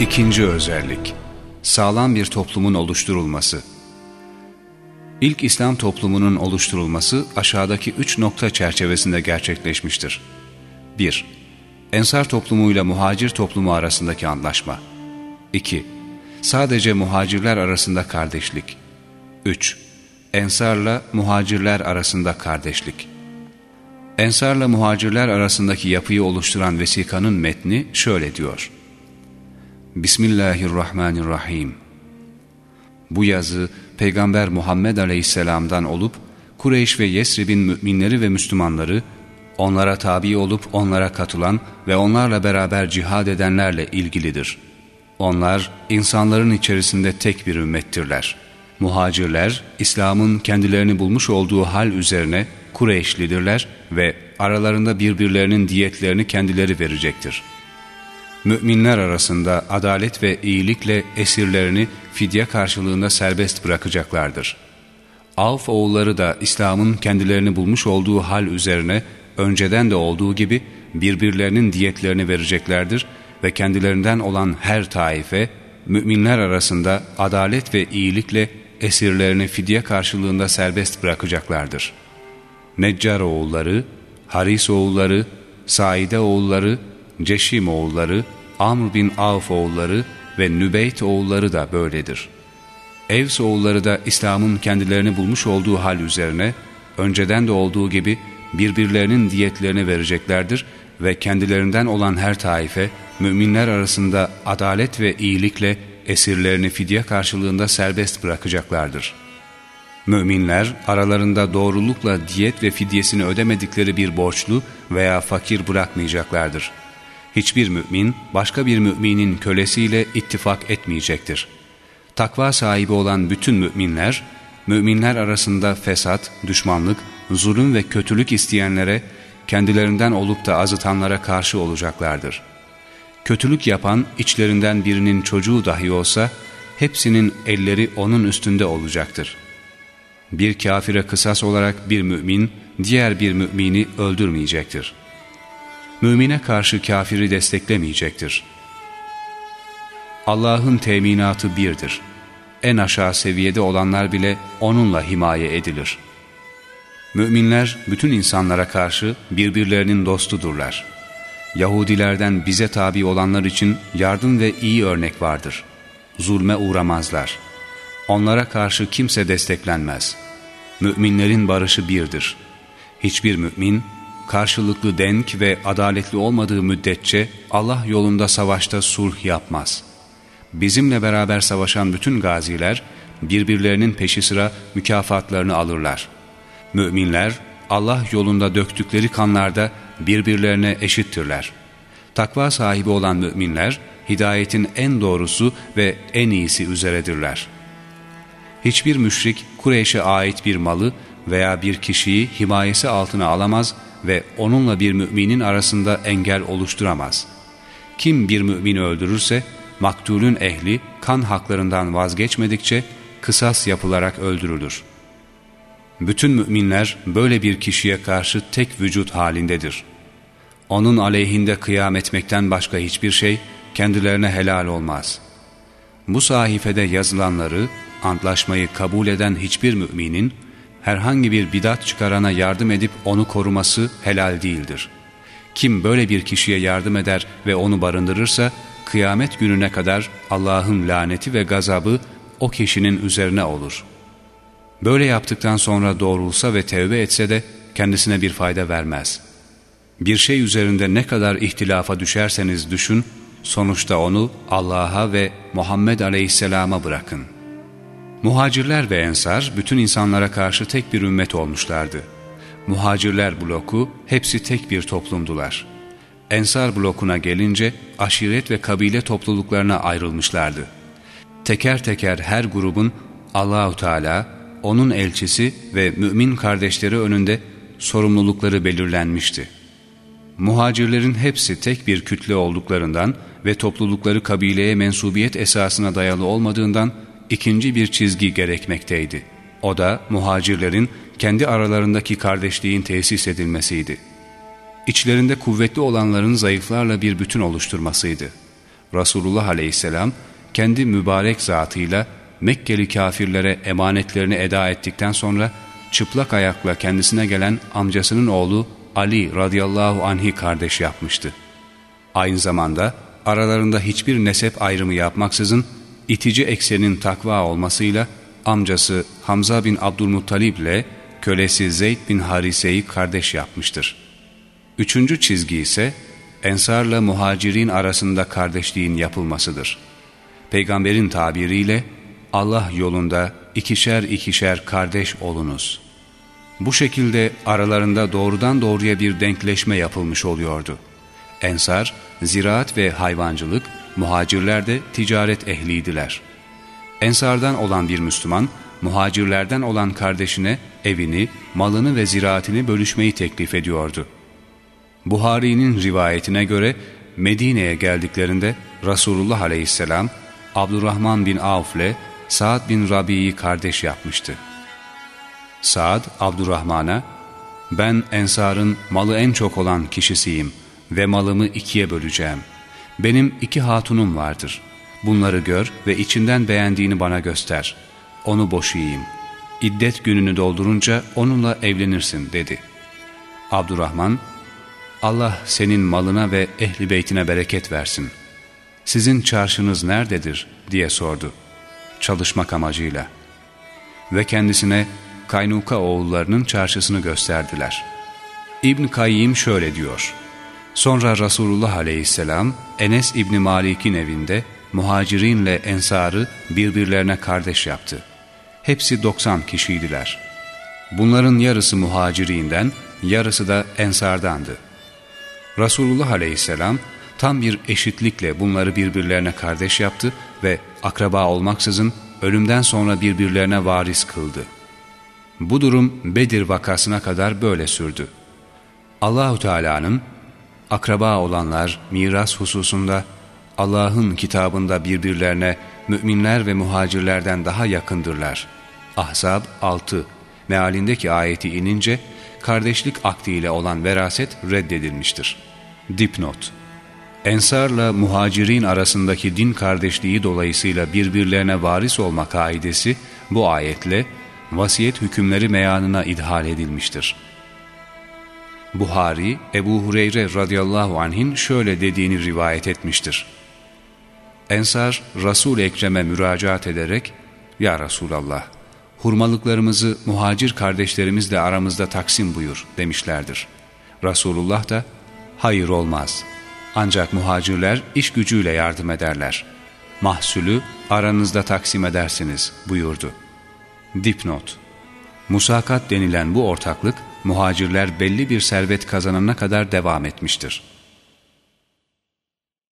İkinci özellik, sağlam bir toplumun oluşturulması. İlk İslam toplumunun oluşturulması aşağıdaki üç nokta çerçevesinde gerçekleşmiştir. 1. Ensar toplumuyla muhacir toplumu arasındaki anlaşma. 2. Sadece muhacirler arasında kardeşlik. 3. Ensarla muhacirler arasında kardeşlik. Ensarla muhacirler arasındaki yapıyı oluşturan vesikanın metni şöyle diyor. Bismillahirrahmanirrahim. Bu yazı Peygamber Muhammed Aleyhisselam'dan olup Kureyş ve Yesrib'in müminleri ve Müslümanları onlara tabi olup onlara katılan ve onlarla beraber cihad edenlerle ilgilidir. Onlar insanların içerisinde tek bir ümmettirler. Muhacirler İslam'ın kendilerini bulmuş olduğu hal üzerine Kureyşlidirler ve aralarında birbirlerinin diyetlerini kendileri verecektir.'' müminler arasında adalet ve iyilikle esirlerini fidye karşılığında serbest bırakacaklardır. Avf oğulları da İslam'ın kendilerini bulmuş olduğu hal üzerine önceden de olduğu gibi birbirlerinin diyetlerini vereceklerdir ve kendilerinden olan her taife müminler arasında adalet ve iyilikle esirlerini fidye karşılığında serbest bırakacaklardır. Neccar oğulları, Haris oğulları, Saide oğulları, Ceşim oğulları, Amr bin Avf oğulları ve Nübeyt oğulları da böyledir. Evs oğulları da İslam'ın kendilerini bulmuş olduğu hal üzerine, önceden de olduğu gibi birbirlerinin diyetlerini vereceklerdir ve kendilerinden olan her taife, müminler arasında adalet ve iyilikle esirlerini fidye karşılığında serbest bırakacaklardır. Müminler aralarında doğrulukla diyet ve fidyesini ödemedikleri bir borçlu veya fakir bırakmayacaklardır.'' hiçbir mümin başka bir müminin kölesiyle ittifak etmeyecektir. Takva sahibi olan bütün müminler, müminler arasında fesat, düşmanlık, zulüm ve kötülük isteyenlere, kendilerinden olup da azıtanlara karşı olacaklardır. Kötülük yapan içlerinden birinin çocuğu dahi olsa, hepsinin elleri onun üstünde olacaktır. Bir kafire kısas olarak bir mümin, diğer bir mümini öldürmeyecektir.'' mümine karşı kafiri desteklemeyecektir. Allah'ın teminatı birdir. En aşağı seviyede olanlar bile onunla himaye edilir. Müminler bütün insanlara karşı birbirlerinin dostudurlar. Yahudilerden bize tabi olanlar için yardım ve iyi örnek vardır. Zulme uğramazlar. Onlara karşı kimse desteklenmez. Müminlerin barışı birdir. Hiçbir mümin karşılıklı denk ve adaletli olmadığı müddetçe Allah yolunda savaşta sulh yapmaz. Bizimle beraber savaşan bütün gaziler birbirlerinin peşi sıra mükafatlarını alırlar. Müminler Allah yolunda döktükleri kanlarda birbirlerine eşittirler. Takva sahibi olan müminler hidayetin en doğrusu ve en iyisi üzeredirler. Hiçbir müşrik Kureyş'e ait bir malı veya bir kişiyi himayesi altına alamaz ve onunla bir müminin arasında engel oluşturamaz. Kim bir mümini öldürürse maktulün ehli kan haklarından vazgeçmedikçe kısas yapılarak öldürülür. Bütün müminler böyle bir kişiye karşı tek vücut halindedir. Onun aleyhinde kıyam etmekten başka hiçbir şey kendilerine helal olmaz. Bu sahifede yazılanları, antlaşmayı kabul eden hiçbir müminin herhangi bir bidat çıkarana yardım edip onu koruması helal değildir. Kim böyle bir kişiye yardım eder ve onu barındırırsa, kıyamet gününe kadar Allah'ın laneti ve gazabı o kişinin üzerine olur. Böyle yaptıktan sonra doğrulsa ve tevbe etse de kendisine bir fayda vermez. Bir şey üzerinde ne kadar ihtilafa düşerseniz düşün, sonuçta onu Allah'a ve Muhammed Aleyhisselam'a bırakın. Muhacirler ve Ensar bütün insanlara karşı tek bir ümmet olmuşlardı. Muhacirler bloku hepsi tek bir toplumdular. Ensar blokuna gelince aşiret ve kabile topluluklarına ayrılmışlardı. Teker teker her grubun Allahu Teala, onun elçisi ve mümin kardeşleri önünde sorumlulukları belirlenmişti. Muhacirlerin hepsi tek bir kütle olduklarından ve toplulukları kabileye mensubiyet esasına dayalı olmadığından ikinci bir çizgi gerekmekteydi. O da muhacirlerin kendi aralarındaki kardeşliğin tesis edilmesiydi. içlerinde kuvvetli olanların zayıflarla bir bütün oluşturmasıydı. Resulullah aleyhisselam kendi mübarek zatıyla Mekkeli kafirlere emanetlerini eda ettikten sonra çıplak ayakla kendisine gelen amcasının oğlu Ali radıyallahu anhi kardeş yapmıştı. Aynı zamanda aralarında hiçbir nesep ayrımı yapmaksızın itici eksenin takva olmasıyla amcası Hamza bin Abdülmuttalib ile kölesi Zeyd bin Harise'yi kardeş yapmıştır. Üçüncü çizgi ise Ensarla muhacirin arasında kardeşliğin yapılmasıdır. Peygamberin tabiriyle Allah yolunda ikişer ikişer kardeş olunuz. Bu şekilde aralarında doğrudan doğruya bir denkleşme yapılmış oluyordu. Ensar, ziraat ve hayvancılık, muhacirler de ticaret ehliydiler. Ensardan olan bir Müslüman, muhacirlerden olan kardeşine evini, malını ve ziraatini bölüşmeyi teklif ediyordu. Buhari'nin rivayetine göre Medine'ye geldiklerinde Resulullah aleyhisselam Abdurrahman bin Avf ile Sa'd bin Rabi'yi kardeş yapmıştı. Sa'd Abdurrahman'a ben Ensar'ın malı en çok olan kişisiyim ve malımı ikiye böleceğim. Benim iki hatunum vardır. Bunları gör ve içinden beğendiğini bana göster. Onu boşayayım. İddet gününü doldurunca onunla evlenirsin dedi. Abdurrahman Allah senin malına ve ehli beytine bereket versin. Sizin çarşınız nerededir diye sordu. Çalışmak amacıyla. Ve kendisine Kaynuka oğullarının çarşısını gösterdiler. İbn Kayyim şöyle diyor. Sonra Resulullah aleyhisselam Enes İbni Malik'in evinde muhacirinle ensarı birbirlerine kardeş yaptı. Hepsi 90 kişiydiler. Bunların yarısı muhacirinden, yarısı da ensardandı. Resulullah aleyhisselam tam bir eşitlikle bunları birbirlerine kardeş yaptı ve akraba olmaksızın ölümden sonra birbirlerine varis kıldı. Bu durum Bedir vakasına kadar böyle sürdü. Allahu Teala'nın akraba olanlar miras hususunda Allah'ın kitabında birbirlerine müminler ve muhacirlerden daha yakındırlar. Ahzab 6 mealindeki ayeti inince kardeşlik akdiyle olan veraset reddedilmiştir. Dipnot Ensarla muhacirin arasındaki din kardeşliği dolayısıyla birbirlerine varis olma kaidesi bu ayetle vasiyet hükümleri meyanına idhal edilmiştir. Buhari, Ebu Hureyre radıyallahu anh'in şöyle dediğini rivayet etmiştir. Ensar, Resul-i Ekrem'e müracaat ederek, ''Ya Resulallah, hurmalıklarımızı muhacir kardeşlerimizle aramızda taksim buyur.'' demişlerdir. Resulullah da, ''Hayır olmaz. Ancak muhacirler iş gücüyle yardım ederler. Mahsulü aranızda taksim edersiniz.'' buyurdu. Dipnot Musakat denilen bu ortaklık, muhacirler belli bir servet kazanana kadar devam etmiştir.